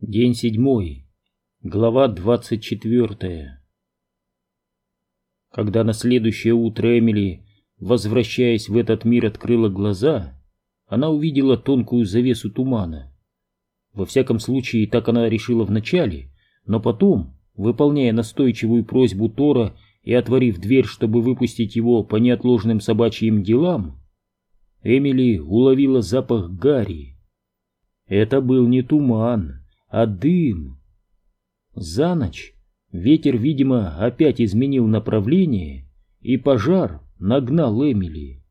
День седьмой. Глава двадцать четвертая. Когда на следующее утро Эмили, возвращаясь в этот мир, открыла глаза, она увидела тонкую завесу тумана. Во всяком случае, так она решила вначале, но потом, выполняя настойчивую просьбу Тора и отворив дверь, чтобы выпустить его по неотложным собачьим делам, Эмили уловила запах гари. Это был не туман, а дым. За ночь ветер, видимо, опять изменил направление, и пожар нагнал Эмили.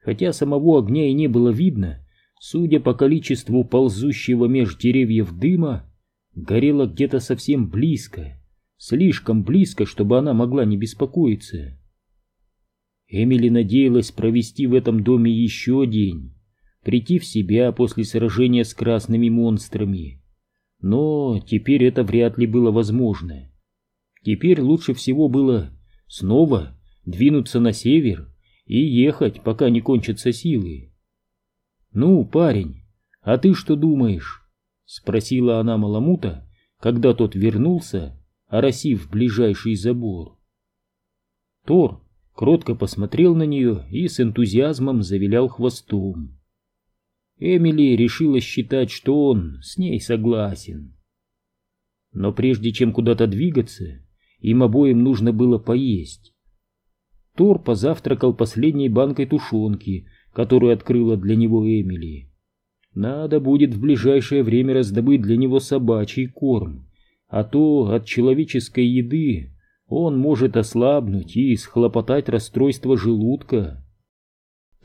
Хотя самого огня и не было видно, судя по количеству ползущего меж деревьев дыма, горело где-то совсем близко, слишком близко, чтобы она могла не беспокоиться. Эмили надеялась провести в этом доме еще день, прийти в себя после сражения с красными монстрами, но теперь это вряд ли было возможно. Теперь лучше всего было снова двинуться на север и ехать, пока не кончатся силы. «Ну, парень, а ты что думаешь?» — спросила она Маламута, когда тот вернулся, оросив ближайший забор. Тор кротко посмотрел на нее и с энтузиазмом завилял хвостом. Эмили решила считать, что он с ней согласен. Но прежде чем куда-то двигаться, им обоим нужно было поесть. Тор позавтракал последней банкой тушенки, которую открыла для него Эмили. Надо будет в ближайшее время раздобыть для него собачий корм, а то от человеческой еды он может ослабнуть и схлопотать расстройство желудка.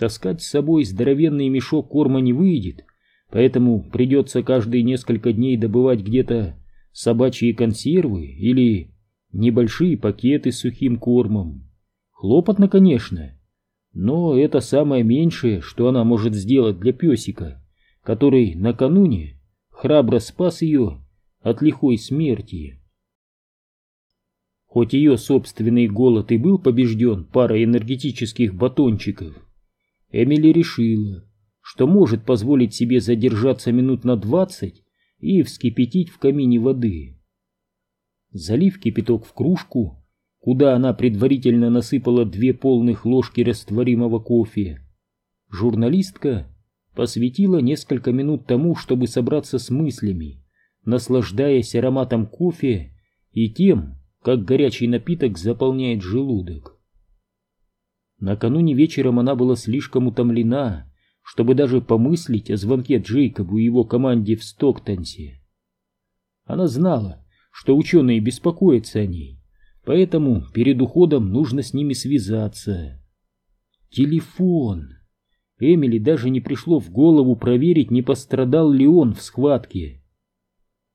Таскать с собой здоровенный мешок корма не выйдет, поэтому придется каждые несколько дней добывать где-то собачьи консервы или небольшие пакеты с сухим кормом. Хлопотно, конечно, но это самое меньшее, что она может сделать для песика, который накануне храбро спас ее от лихой смерти. Хоть ее собственный голод и был побежден парой энергетических батончиков, Эмили решила, что может позволить себе задержаться минут на двадцать и вскипятить в камине воды. Залив кипяток в кружку, куда она предварительно насыпала две полных ложки растворимого кофе, журналистка посвятила несколько минут тому, чтобы собраться с мыслями, наслаждаясь ароматом кофе и тем, как горячий напиток заполняет желудок. Накануне вечером она была слишком утомлена, чтобы даже помыслить о звонке Джейкобу и его команде в Стоктонсе. Она знала, что ученые беспокоятся о ней, поэтому перед уходом нужно с ними связаться. Телефон. Эмили даже не пришло в голову проверить, не пострадал ли он в схватке.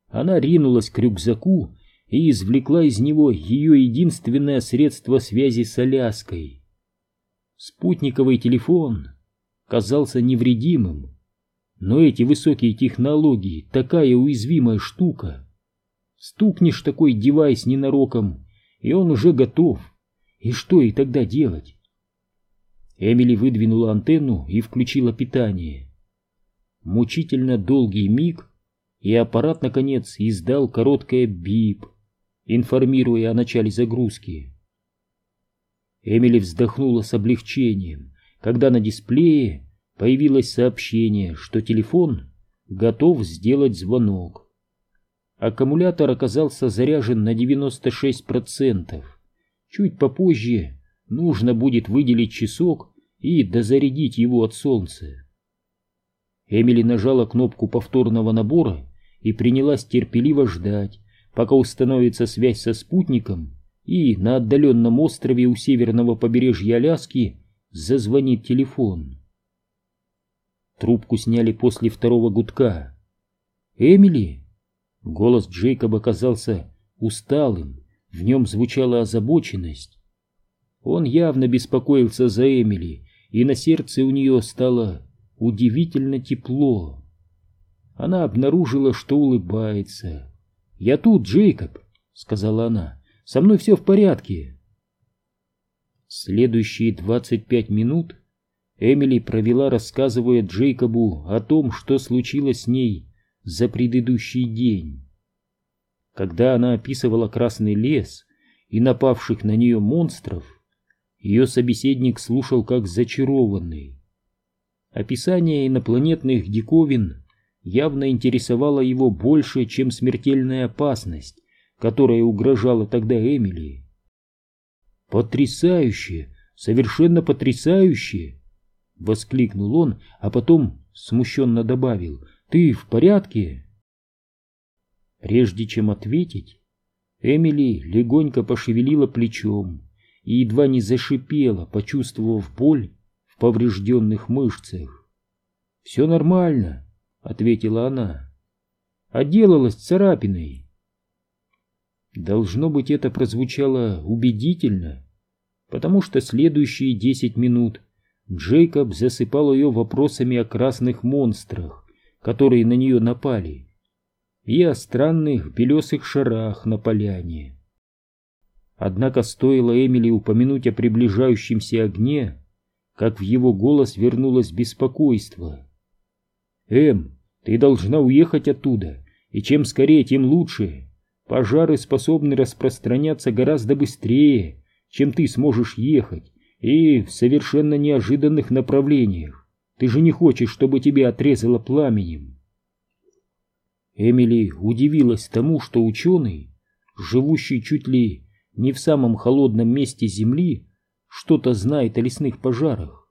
Она ринулась к рюкзаку и извлекла из него ее единственное средство связи с Аляской. Спутниковый телефон казался невредимым, но эти высокие технологии — такая уязвимая штука. Стукнешь такой девайс ненароком, и он уже готов. И что ей тогда делать? Эмили выдвинула антенну и включила питание. Мучительно долгий миг, и аппарат, наконец, издал короткое бип, информируя о начале загрузки. Эмили вздохнула с облегчением, когда на дисплее появилось сообщение, что телефон готов сделать звонок. Аккумулятор оказался заряжен на 96%. Чуть попозже нужно будет выделить часок и дозарядить его от солнца. Эмили нажала кнопку повторного набора и принялась терпеливо ждать, пока установится связь со спутником и на отдаленном острове у северного побережья Аляски зазвонит телефон. Трубку сняли после второго гудка. «Эмили?» Голос Джейкоба казался усталым, в нем звучала озабоченность. Он явно беспокоился за Эмили, и на сердце у нее стало удивительно тепло. Она обнаружила, что улыбается. «Я тут, Джейкоб», — сказала она. Со мной все в порядке. Следующие двадцать пять минут Эмили провела, рассказывая Джейкобу о том, что случилось с ней за предыдущий день. Когда она описывала Красный лес и напавших на нее монстров, ее собеседник слушал как зачарованный. Описание инопланетных диковин явно интересовало его больше, чем смертельная опасность, которая угрожала тогда Эмили. «Потрясающе! Совершенно потрясающе!» — воскликнул он, а потом смущенно добавил. «Ты в порядке?» Прежде чем ответить, Эмили легонько пошевелила плечом и едва не зашипела, почувствовав боль в поврежденных мышцах. «Все нормально», — ответила она. «Отделалась царапиной». Должно быть, это прозвучало убедительно, потому что следующие десять минут Джейкоб засыпал ее вопросами о красных монстрах, которые на нее напали, и о странных белесых шарах на поляне. Однако стоило Эмили упомянуть о приближающемся огне, как в его голос вернулось беспокойство. «Эм, ты должна уехать оттуда, и чем скорее, тем лучше. Пожары способны распространяться гораздо быстрее, чем ты сможешь ехать, и в совершенно неожиданных направлениях. Ты же не хочешь, чтобы тебя отрезало пламенем». Эмили удивилась тому, что ученый, живущий чуть ли не в самом холодном месте Земли, что-то знает о лесных пожарах.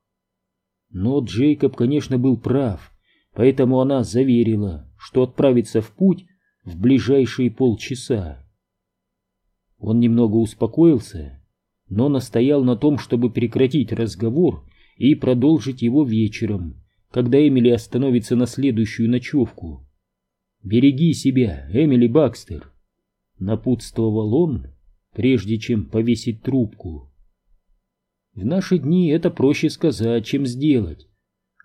Но Джейкоб, конечно, был прав, поэтому она заверила, что отправится в путь в ближайшие полчаса. Он немного успокоился, но настоял на том, чтобы прекратить разговор и продолжить его вечером, когда Эмили остановится на следующую ночевку. «Береги себя, Эмили Бакстер!» — напутствовал он, прежде чем повесить трубку. В наши дни это проще сказать, чем сделать,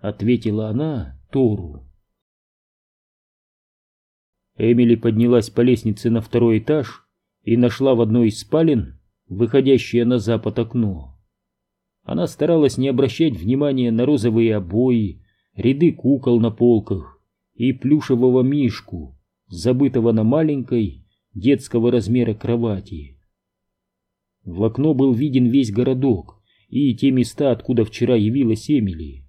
ответила она Тору. Эмили поднялась по лестнице на второй этаж и нашла в одной из спален выходящее на запад окно. Она старалась не обращать внимания на розовые обои, ряды кукол на полках и плюшевого мишку, забытого на маленькой детского размера кровати. В окно был виден весь городок, и те места, откуда вчера явилась Эмили.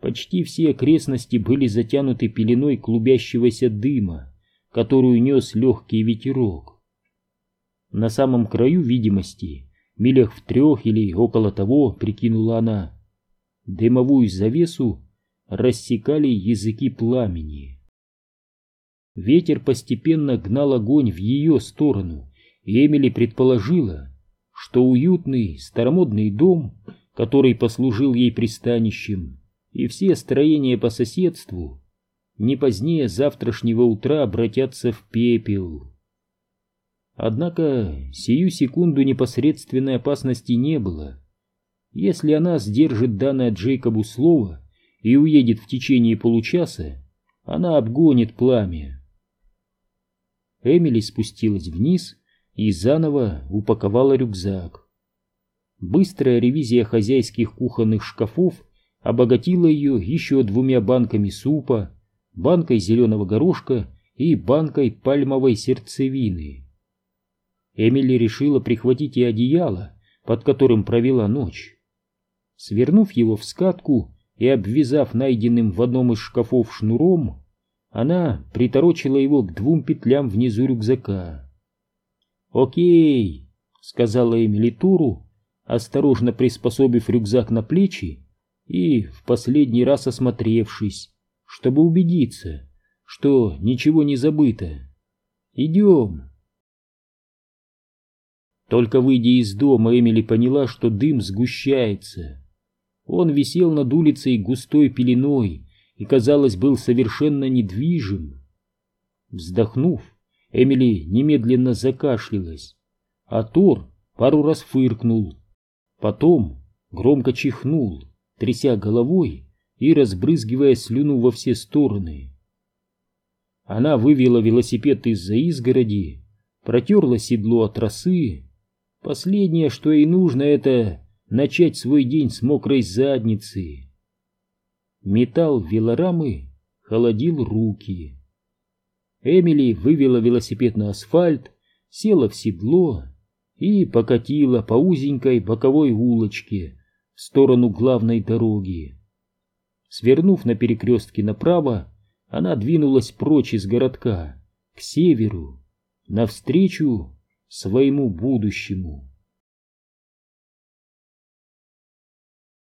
Почти все окрестности были затянуты пеленой клубящегося дыма, которую нес легкий ветерок. На самом краю видимости, милях в трех или около того, прикинула она, дымовую завесу рассекали языки пламени. Ветер постепенно гнал огонь в ее сторону, и Эмили предположила, что уютный старомодный дом, который послужил ей пристанищем, и все строения по соседству не позднее завтрашнего утра обратятся в пепел. Однако сию секунду непосредственной опасности не было. Если она сдержит данное Джейкобу слово и уедет в течение получаса, она обгонит пламя. Эмили спустилась вниз и заново упаковала рюкзак. Быстрая ревизия хозяйских кухонных шкафов обогатила ее еще двумя банками супа, банкой зеленого горошка и банкой пальмовой сердцевины. Эмили решила прихватить и одеяло, под которым провела ночь. Свернув его в скатку и обвязав найденным в одном из шкафов шнуром, она приторочила его к двум петлям внизу рюкзака. «Окей», — сказала Эмили Туру, осторожно приспособив рюкзак на плечи и в последний раз осмотревшись, чтобы убедиться, что ничего не забыто. «Идем». Только выйдя из дома, Эмили поняла, что дым сгущается. Он висел над улицей густой пеленой и, казалось, был совершенно недвижим. Вздохнув, Эмили немедленно закашлялась, а Тор пару раз фыркнул. Потом громко чихнул, тряся головой и разбрызгивая слюну во все стороны. Она вывела велосипед из-за изгороди, протерла седло от росы. Последнее, что ей нужно, это начать свой день с мокрой задницы. Металл велорамы холодил руки. Эмили вывела велосипед на асфальт, села в седло и покатила по узенькой боковой улочке в сторону главной дороги. Свернув на перекрестке направо, она двинулась прочь из городка, к северу, навстречу своему будущему.